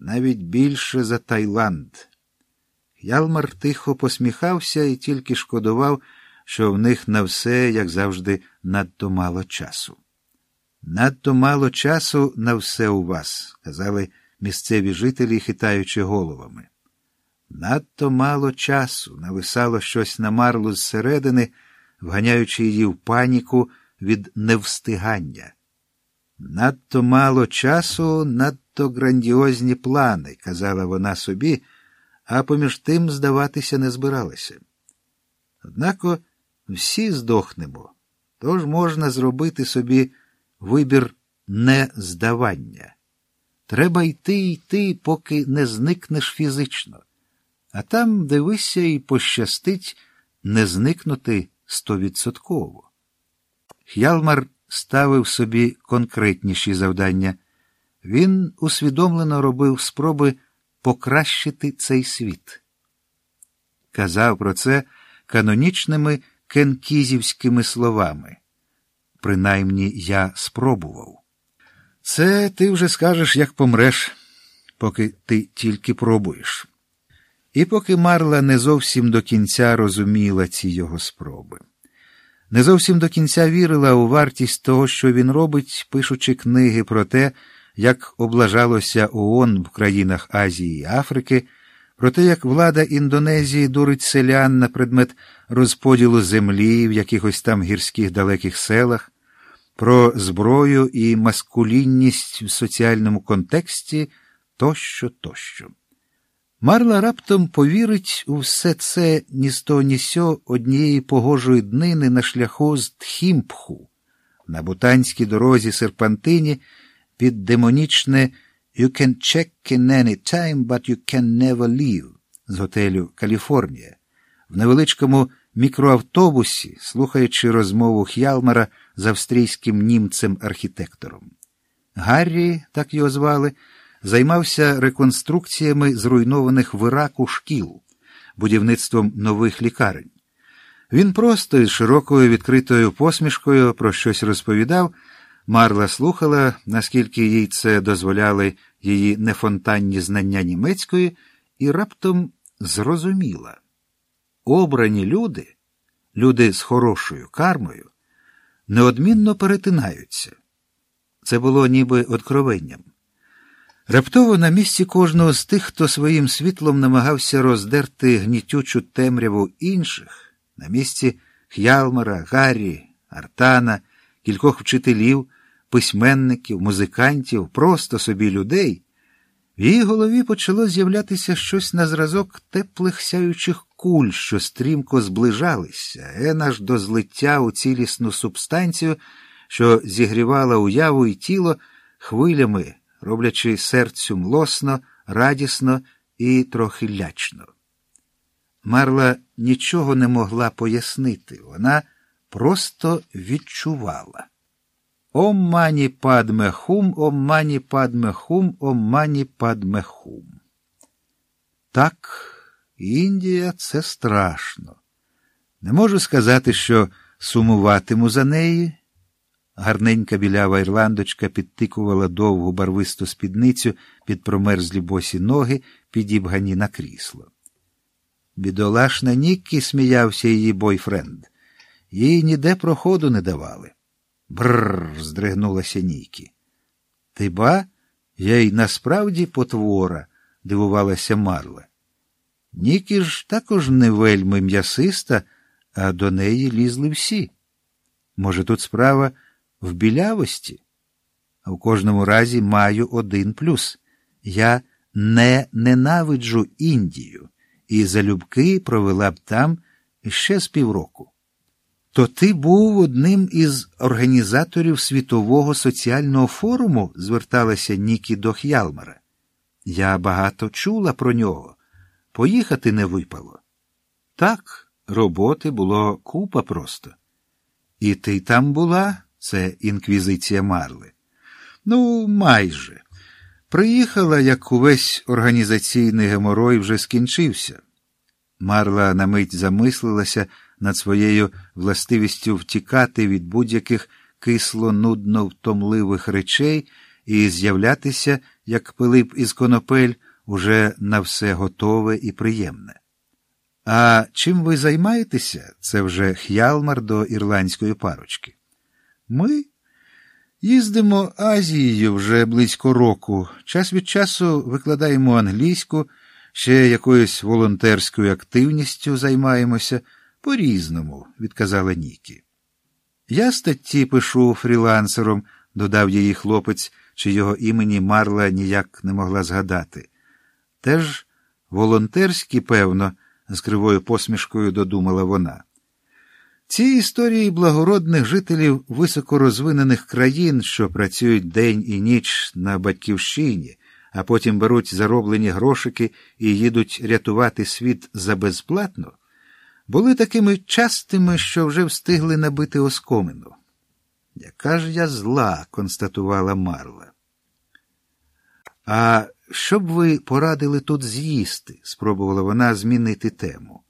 навіть більше за Таїланд. Ялмар тихо посміхався і тільки шкодував, що в них на все, як завжди, надто мало часу. Надто мало часу на все у вас, казали місцеві жителі, хитаючи головами. Надто мало часу нависало щось на марлу зсередини, вганяючи її в паніку від невстигання. Надто мало часу, надто грандіозні плани, казала вона собі, а поміж тим здаватися не збиралася. Однако всі здохнемо, тож можна зробити собі вибір нездавання. Треба йти йти, поки не зникнеш фізично, а там дивися і пощастить не зникнути стовідсотково. Х'ялмар ставив собі конкретніші завдання. Він усвідомлено робив спроби покращити цей світ. Казав про це канонічними кенкізівськими словами. Принаймні я спробував. Це ти вже скажеш, як помреш, поки ти тільки пробуєш. І поки Марла не зовсім до кінця розуміла ці його спроби. Не зовсім до кінця вірила у вартість того, що він робить, пишучи книги про те, як облажалося ООН в країнах Азії і Африки, про те, як влада Індонезії дурить селян на предмет розподілу землі в якихось там гірських далеких селах, про зброю і маскулінність в соціальному контексті тощо, тощо. Марла раптом повірить у все це ні з того, ні сьо однієї погожої днини на шляху з Тхімпху, на бутанській дорозі серпантині під демонічне «You can check in any time, but you can never leave» з готелю Каліфорнія, в невеличкому мікроавтобусі, слухаючи розмову Х'ялмара з австрійським німцем-архітектором. Гаррі, так його звали, займався реконструкціями зруйнованих в Іраку шкіл, будівництвом нових лікарень. Він просто із широкою відкритою посмішкою про щось розповідав. Марла слухала, наскільки їй це дозволяли її нефонтанні знання німецької, і раптом зрозуміла. Обрані люди, люди з хорошою кармою, неодмінно перетинаються. Це було ніби откровенням. Раптово на місці кожного з тих, хто своїм світлом намагався роздерти гнітючу темряву інших, на місці Х'ялмара, Гаррі, Артана, кількох вчителів, письменників, музикантів, просто собі людей, в її голові почало з'являтися щось на зразок теплих сяючих куль, що стрімко зближалися, ен аж до злиття у цілісну субстанцію, що зігрівала уяву і тіло хвилями роблячи серцю млосно, радісно і трохи лячно. Марла нічого не могла пояснити, вона просто відчувала. Ом мані падме хум, ом мані падме хум, ом падме хум. Так, Індія це страшно. Не можу сказати, що сумуватиму за неї. Гарненька білява ірландочка підтикувала довгу барвисту спідницю під промерзлі босі ноги, підібгані на крісло. Бідолашна Ніккі сміявся її бойфренд. Їй ніде проходу не давали. Бррр. здригнулася Нікі. Ти ба, я й насправді потвора, дивувалася Марла. Нікі ж також не вельми м'ясиста, а до неї лізли всі. Може, тут справа в білявості. А в кожному разі маю один плюс. Я не ненавиджу Індію і залюбки провела б там ще з півроку. То ти був одним із організаторів Світового соціального форуму, зверталася Нікі до Х'ялмара. Я багато чула про нього. Поїхати не випало. Так, роботи було купа просто. І ти там була? це інквізиція Марли. Ну, майже. Приїхала, як увесь організаційний геморой вже скінчився. Марла на мить замислилася над своєю властивістю втікати від будь-яких кисло, нудно втомливих речей і з'являтися як Пилип із конопель, уже на все готове і приємне. А чим ви займаєтеся? Це вже х'ялмар до ірландської парочки. Ми їздимо Азією вже близько року. Час від часу викладаємо англійську, ще якоюсь волонтерською активністю займаємося по різному, відказала Нікі. Я статті пишу фрілансером, додав її хлопець, чи його імені Марла ніяк не могла згадати. Теж волонтерські, певно, з кривою посмішкою додумала вона. Ці історії благородних жителів високорозвинених країн, що працюють день і ніч на батьківщині, а потім беруть зароблені грошики і їдуть рятувати світ за безплатно, були такими частими, що вже встигли набити оскомину. Яка ж я зла, констатувала Марла. А що б ви порадили тут з'їсти? спробувала вона змінити тему.